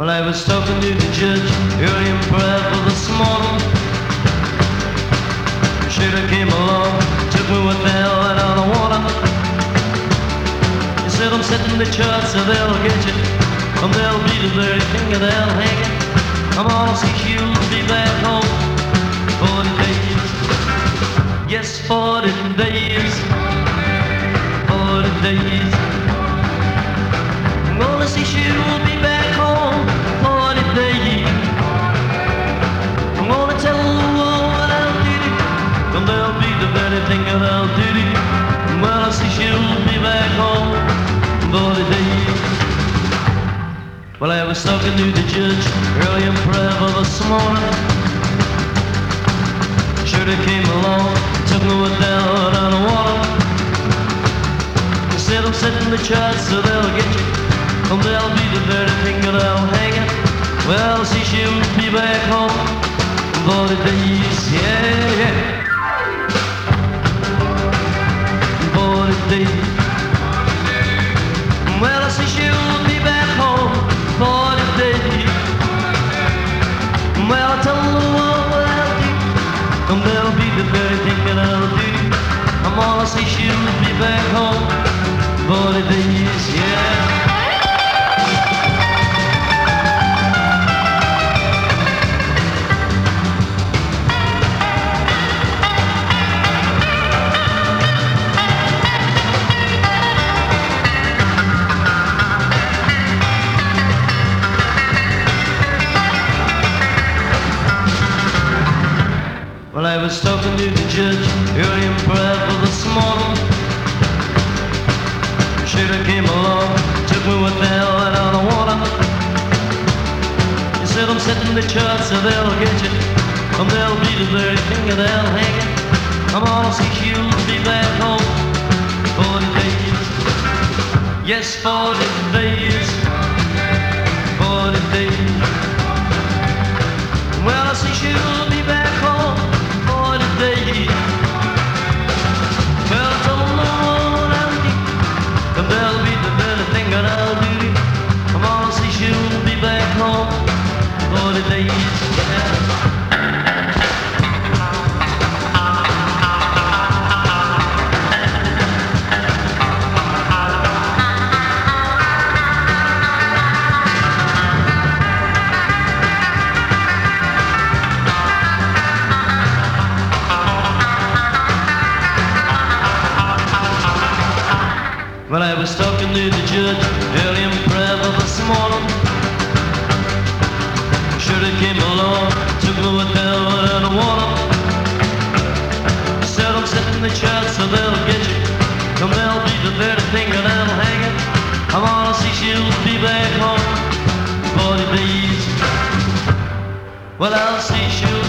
Well, I was talking to the judge early in prayer for this morning. Have came along, took me with the hell out of the water. You said I'm setting the chart so they'll get you. And they'll be the very that they'll hang it. I'm on see she'll be back home. 40 days. Yes, 40 days. 40 days. I'm gonna see she'll was talking to the judge early in prayer this morning. Should have came along, took me down on the water. He said I'm setting the charts so they'll get you, and they'll be the very thing that I'll hang it. Well, see, she'll be back home the days, yeah, yeah. For the days, yeah. Well, I was talking to the judge early in said the charts so they'll get you, and they'll be the very thing that they'll hang it. I'm gonna see she'll be back home for the days. Yes, for the days. For the days. Well, I see she'll Well, I was talking to the judge early in prayer this morning. Came along, took me with the hell out of water. Said I'm setting the charts so they'll get you, and they'll be the very thing that I'll hang it. I wanna see she'll be back home for the days. Well, I'll see she'll